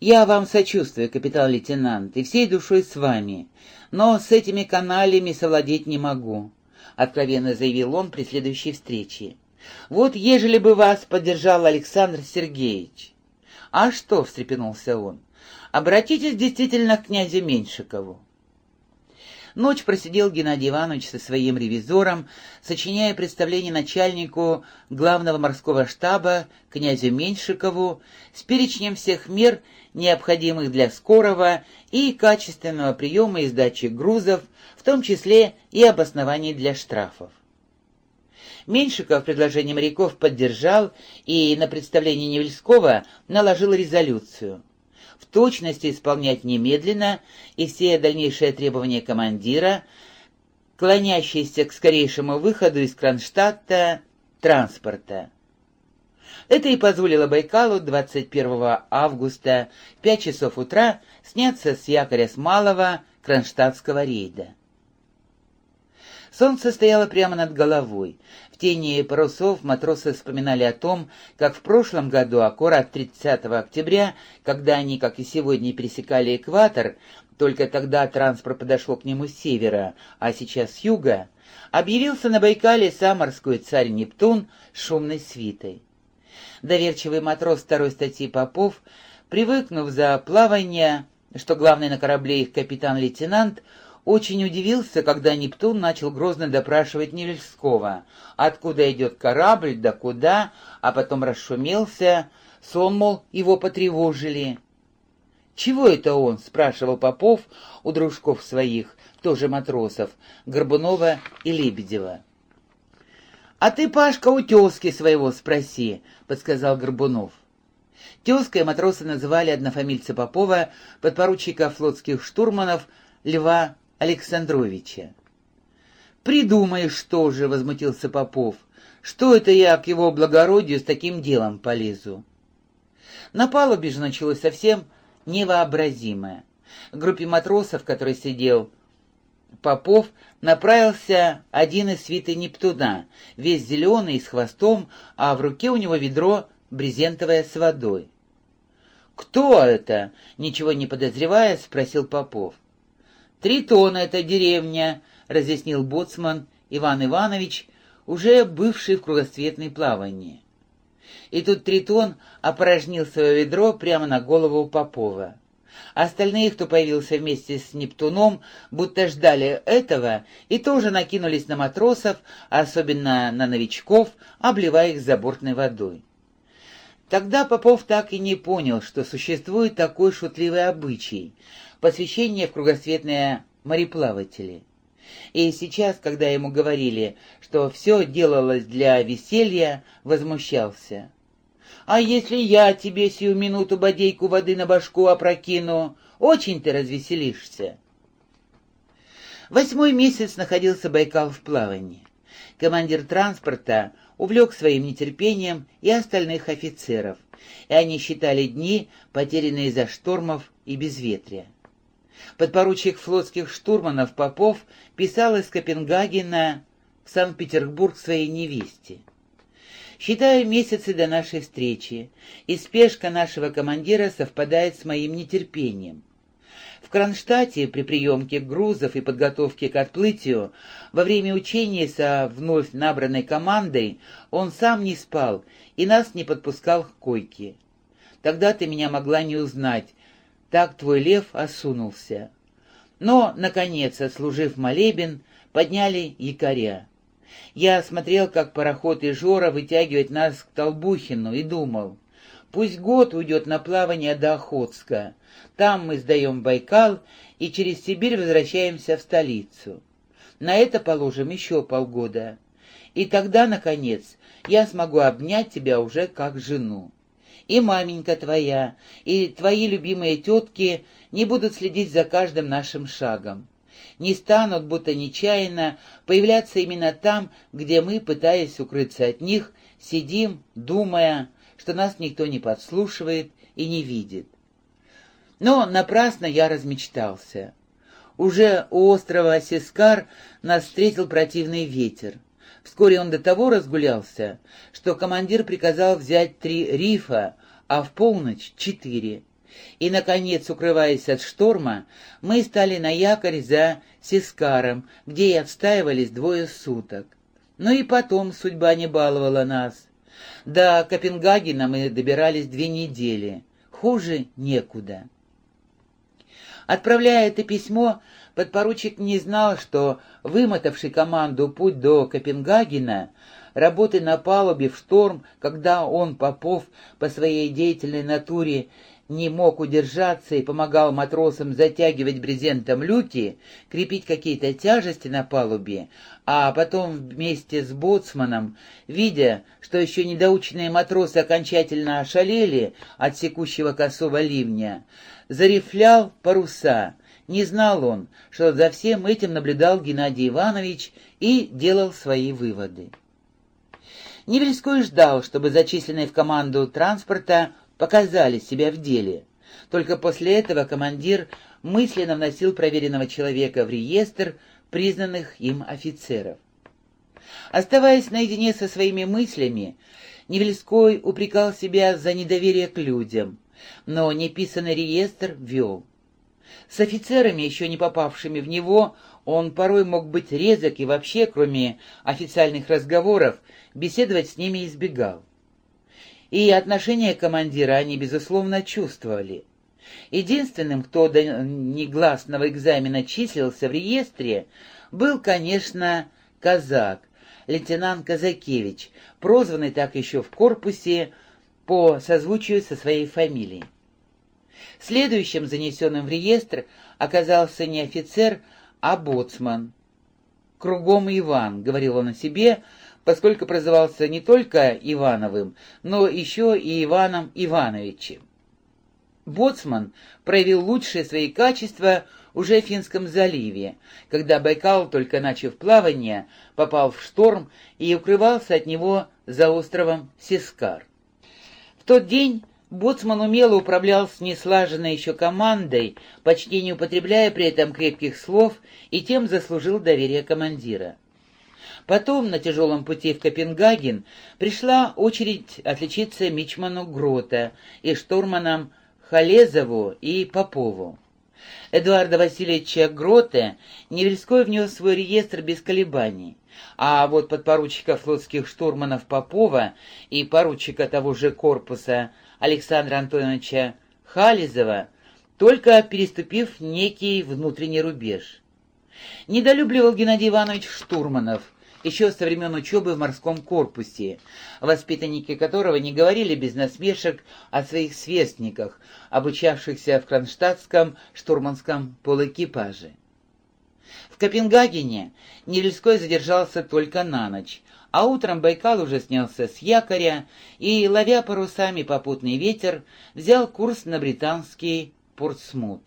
«Я вам сочувствую, капитан-лейтенант, и всей душой с вами, но с этими каналями совладеть не могу», — откровенно заявил он при следующей встрече. «Вот ежели бы вас поддержал Александр Сергеевич». «А что?» — встрепенулся он. «Обратитесь действительно к князю Меньшикову». Ночь просидел Геннадий Иванович со своим ревизором, сочиняя представление начальнику главного морского штаба, князю Меньшикову, с перечнем всех мер, необходимых для скорого и качественного приема и сдачи грузов, в том числе и обоснований для штрафов. Меньшиков предложение моряков поддержал и на представление Невельского наложил резолюцию в точности исполнять немедленно и все дальнейшие требования командира, клонящиеся к скорейшему выходу из Кронштадта транспорта. Это и позволило Байкалу 21 августа в 5 часов утра сняться с якоря с малого кронштадтского рейда. Солнце стояло прямо над головой. В тени парусов матросы вспоминали о том, как в прошлом году, аккурат 30 октября, когда они, как и сегодня, пересекали экватор, только тогда транспорт подошел к нему с севера, а сейчас с юга, объявился на Байкале сам морской царь Нептун с шумной свитой. Доверчивый матрос второй статьи Попов, привыкнув за плавание, что главный на корабле их капитан-лейтенант, очень удивился, когда Нептун начал грозно допрашивать Невельского, откуда идет корабль, да куда, а потом расшумелся, сон, мол, его потревожили. «Чего это он?» — спрашивал Попов у дружков своих, тоже матросов, Горбунова и Лебедева. «А ты, Пашка, у тезки своего спроси», — подсказал Горбунов. Тезкой матросы называли однофамильца Попова, подпоручика флотских штурманов Льва Александровича. «Придумаешь, что же!» — возмутился Попов. «Что это я к его благородию с таким делом полезу?» На палубе же началось совсем невообразимое. К группе матросов, который сидел Попов, направился один из свиты Нептуна, весь зеленый, с хвостом, а в руке у него ведро брезентовое с водой. «Кто это?» — ничего не подозревая, спросил Попов. «Тритон — это деревня», — разъяснил боцман Иван Иванович, уже бывший в кругосветной плавании. И тут Тритон опорожнил свое ведро прямо на голову Попова. Остальные, кто появился вместе с Нептуном, будто ждали этого и тоже накинулись на матросов, особенно на новичков, обливая их забортной водой. Тогда Попов так и не понял, что существует такой шутливый обычай — посвящение в кругосветные мореплаватели. И сейчас, когда ему говорили, что все делалось для веселья, возмущался. «А если я тебе сию минуту бодейку воды на башку опрокину, очень ты развеселишься». Восьмой месяц находился Байкал в плавании. Командир транспорта увлек своим нетерпением и остальных офицеров, и они считали дни, потерянные из-за штормов и безветрия. Подпоручик флотских штурманов Попов писал из Копенгагена в Санкт-Петербург своей невесте. «Считаю месяцы до нашей встречи, и спешка нашего командира совпадает с моим нетерпением. В Кронштадте при приемке грузов и подготовке к отплытию во время учения со вновь набранной командой он сам не спал и нас не подпускал к койке. Тогда ты меня могла не узнать, так твой лев осунулся. Но, наконец, отслужив молебен, подняли якоря. Я смотрел, как пароход и Жора вытягивает нас к Толбухину, и думал, пусть год уйдет на плавание до Охотска. Там мы сдаем Байкал и через Сибирь возвращаемся в столицу. На это положим еще полгода. И тогда, наконец, я смогу обнять тебя уже как жену и маменька твоя, и твои любимые тетки не будут следить за каждым нашим шагом. Не станут, будто нечаянно, появляться именно там, где мы, пытаясь укрыться от них, сидим, думая, что нас никто не подслушивает и не видит. Но напрасно я размечтался. Уже у острова Сескар нас встретил противный ветер. Вскоре он до того разгулялся, что командир приказал взять три рифа, а в полночь — четыре. И, наконец, укрываясь от шторма, мы стали на якорь за Сискаром, где и отстаивались двое суток. Но и потом судьба не баловала нас. До Копенгагена мы добирались две недели. Хуже некуда. Отправляя это письмо, подпоручик не знал, что, вымотавший команду путь до Копенгагена, работы на палубе в шторм, когда он, Попов, по своей деятельной натуре не мог удержаться и помогал матросам затягивать брезентом люки, крепить какие-то тяжести на палубе, а потом вместе с боцманом, видя, что еще недоученные матросы окончательно ошалели от секущего косого ливня, зарифлял паруса. Не знал он, что за всем этим наблюдал Геннадий Иванович и делал свои выводы. Невельской ждал, чтобы зачисленные в команду транспорта показали себя в деле. Только после этого командир мысленно вносил проверенного человека в реестр признанных им офицеров. Оставаясь наедине со своими мыслями, Невельской упрекал себя за недоверие к людям, но неписанный реестр вел. С офицерами, еще не попавшими в него, он порой мог быть резок и вообще, кроме официальных разговоров, беседовать с ними избегал и отношение командира они, безусловно, чувствовали. Единственным, кто до негласного экзамена числился в реестре, был, конечно, казак, лейтенант Казакевич, прозванный так еще в корпусе по созвучию со своей фамилией. Следующим занесенным в реестр оказался не офицер, а боцман. «Кругом Иван», — говорил он о себе, — поскольку прозывался не только Ивановым, но еще и Иваном Ивановичем. Боцман проявил лучшие свои качества уже в Финском заливе, когда Байкал, только начав плавание, попал в шторм и укрывался от него за островом Сискар. В тот день Боцман умело управлял с неслаженной еще командой, почти не употребляя при этом крепких слов, и тем заслужил доверие командира. Потом на тяжелом пути в Копенгаген пришла очередь отличиться Мичману Грота и штурманам Халезову и Попову. Эдуарда Васильевича Гроте Невельской внес свой реестр без колебаний, а вот подпоручика флотских штурманов Попова и поручика того же корпуса Александра Антоновича Халезова только переступив некий внутренний рубеж. Недолюбливал Геннадий Иванович штурманов – еще со времен учебы в морском корпусе, воспитанники которого не говорили без насмешек о своих сверстниках, обучавшихся в кронштадтском штурманском полуэкипаже. В Копенгагене Нельской задержался только на ночь, а утром Байкал уже снялся с якоря и, ловя парусами попутный ветер, взял курс на британский Портсмут.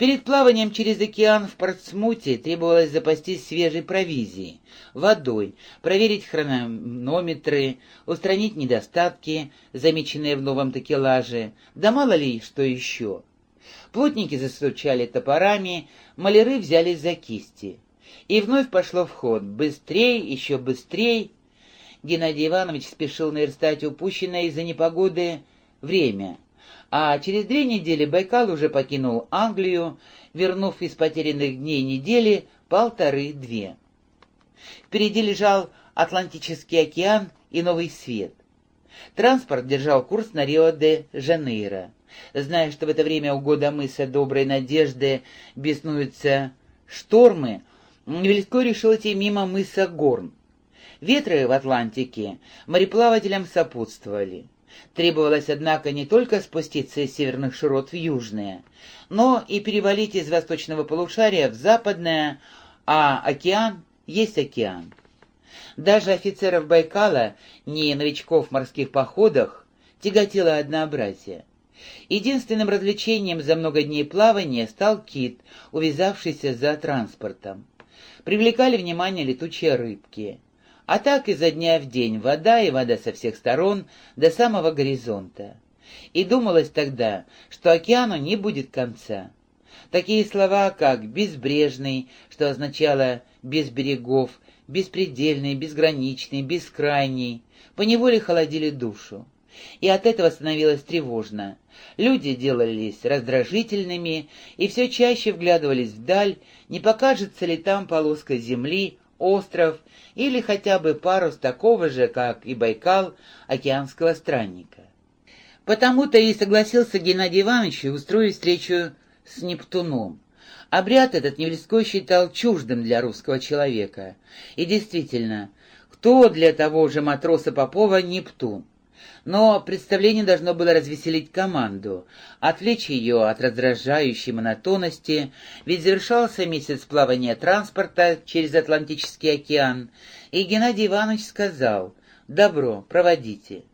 Перед плаванием через океан в Портсмуте требовалось запастись свежей провизией, водой, проверить хронометры, устранить недостатки, замеченные в новом такелаже, да мало ли что еще. Плотники застучали топорами, маляры взялись за кисти. И вновь пошло в ход. Быстрей, еще быстрей. Геннадий Иванович спешил наверстать упущенное из-за непогоды время — а через две недели Байкал уже покинул Англию, вернув из потерянных дней недели полторы-две. Впереди лежал Атлантический океан и Новый Свет. Транспорт держал курс на Рио-де-Жанейро. Зная, что в это время у года мыса Доброй Надежды беснуются штормы, Велико решил идти мимо мыса Горн. Ветры в Атлантике мореплавателям сопутствовали. Требовалось, однако, не только спуститься из северных широт в южные, но и перевалить из восточного полушария в западное, а океан есть океан. Даже офицеров Байкала, не новичков в морских походах, тяготило однообразие. Единственным развлечением за много дней плавания стал кит, увязавшийся за транспортом. Привлекали внимание летучие рыбки. А так изо дня в день вода и вода со всех сторон до самого горизонта. И думалось тогда, что океану не будет конца. Такие слова, как «безбрежный», что означало «без берегов», «беспредельный», «безграничный», «бескрайний», поневоле холодили душу. и от этого становилось тревожно. Люди делались раздражительными и все чаще вглядывались вдаль, не покажется ли там полоска земли, остров или хотя бы парус такого же, как и Байкал, океанского странника. Потому-то и согласился Геннадий Иванович устроить встречу с Нептуном. Обряд этот Невельской считал чуждым для русского человека. И действительно, кто для того же матроса Попова Нептун? Но представление должно было развеселить команду, отвлечь ее от раздражающей монотонности, ведь завершался месяц плавания транспорта через Атлантический океан, и Геннадий Иванович сказал «Добро, проводите».